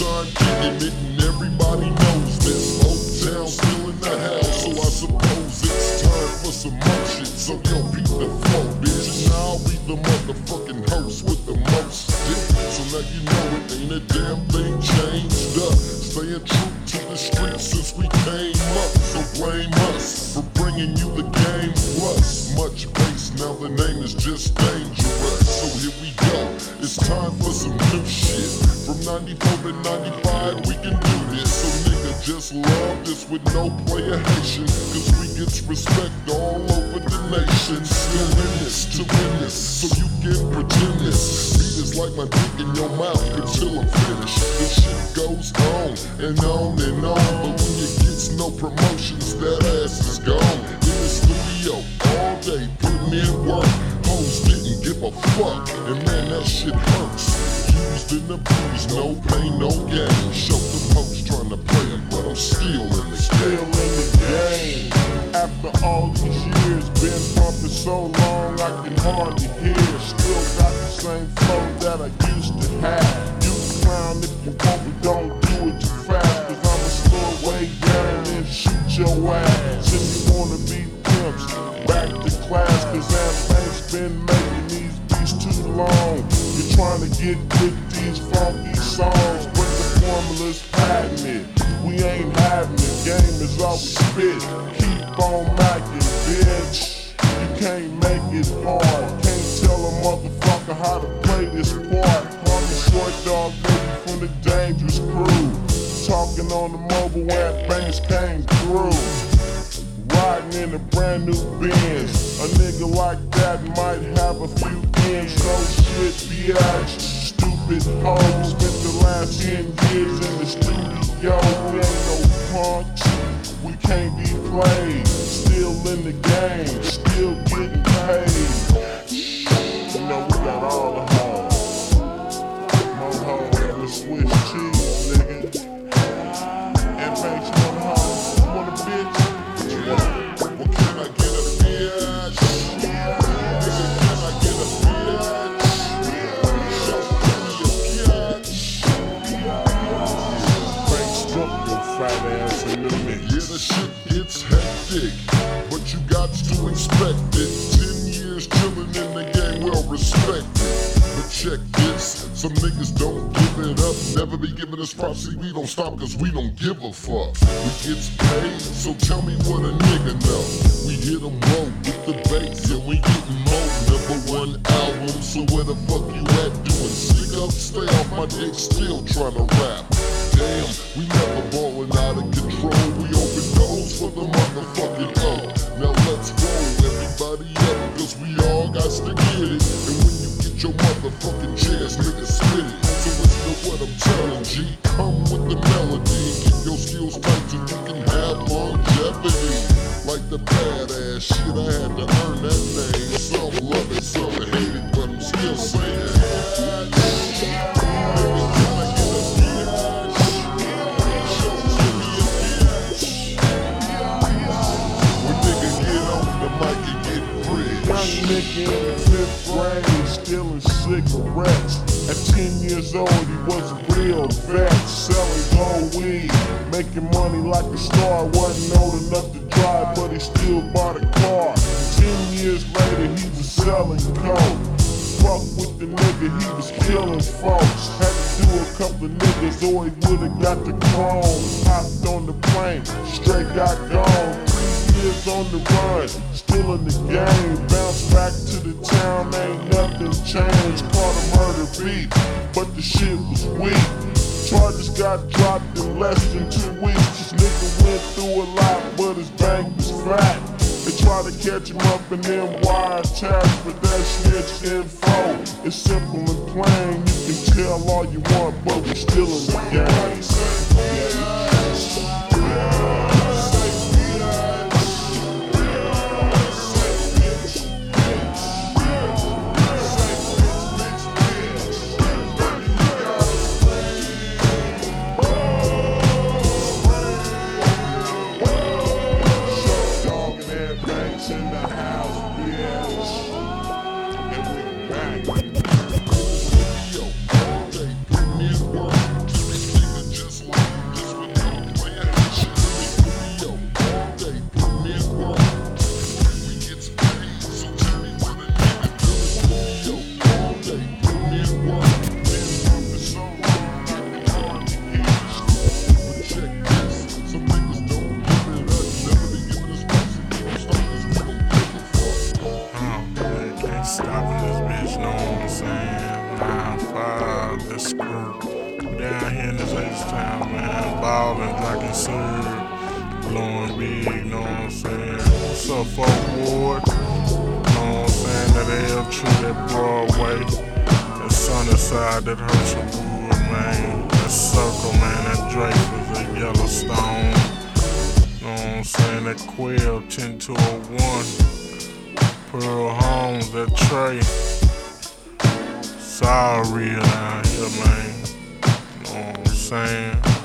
time kicking it, and everybody knows this. Old town still in the house, so I suppose it's time for some shit. So yo, peep the flow, bitch. And I'll be the motherfucking host with the most dick. So now you know it ain't a damn thing changed up. Staying true to the streets since we came up. So blame us for bringing you the Now the name is just dangerous. So here we go. It's time for some new shit. From 94 to 95, we can do this. So nigga, just love this with no player Haitian. Cause we get respect all over the nation. Still in this to win this. So you can pretend this. Beat is like my dick in your mouth until I'm finished. This shit goes on and on and on. But when it gets no promotions, that ass is gone. In the studio all day, in work. Hoes didn't give a fuck, and man, that shit hurts. Used and abused, no pain, no gain. Show the post trying to play him, but I'm still in the Still in the game. After all these years, been bumping so long I can hardly hear. Still got the same flow that I used to have. You clown if you want, but don't do it too fast. Cause I'ma slow way down and shoot your ass. If you wanna be back to class. Cause Amp's been making these beats too long. You're trying to get with these funky songs, but the formula's patented. We ain't having it, game is all spit. Keep on macking, bitch. You can't make it hard. Can't tell a motherfucker how to play this part. Harmon short dog, baby from the dangerous crew. Talking on the mobile app, Banks came through. Riding in a brand new Benz. A nigga like that might have a few ends. No shit, biatch. Stupid hoe. Spent the last 10 years in the studio. We ain't no punks. We can't be played. Still in the game. Still getting fat ass in the mix. Yeah, the shit gets hectic, but you got to expect it. Ten years chillin' in the game, well respected. But check this, some niggas don't give it up. Never be giving us props, see we don't stop cause we don't give a fuck. We gets paid, so tell me what a nigga know. We hit 'em low with the bass and we gettin' more. Number one album, so where the fuck you at doing? Sick up, stay off my dick, still tryna rap. Damn, we never ballin' out of control. We open doors for the motherfucking O. Now let's roll everybody up, cause we all got to get it. And when you get your motherfucking chance, nigga, spit it. So listen to what I'm telling G. Come with the melody and keep your skills tight so you can have longevity. Like the badass shit, I had to earn that name. Some love it, some hate At 10 years old, he was a real vet, selling gold weed, making money like a star. Wasn't old enough to drive, but he still bought a car. 10 years later, he was selling coke. Fuck with the nigga, he was killing folks. Had to do a couple of niggas, or he would've got the chrome. Hopped on the plane, straight got gone. Years on the run, still in the game. Bounced back to the town, ain't nothing changed. Caught a murder beat, but the shit was weak. Charges got dropped in less than two weeks. This nigga went through a lot, but his bank was fat. They try to catch him up in them wiretaps, but that snitch info is simple and plain. You can tell all you want, but we still in the game. Dog in the house, out here in this H-Town, man. Ballin', drinking syrup, blowing big, know what I'm saying? What's up, folk Ward? Know what I'm saying? That L Tree, that Broadway, that sunny side, that Herschelwood, man. That Circle, man, that Dreyfus, that Yellowstone. You know what I'm saying? That Quail, 10 to a 1. Pearl Homes, that Trey. Sorry, out here, man. You know what I'm saying?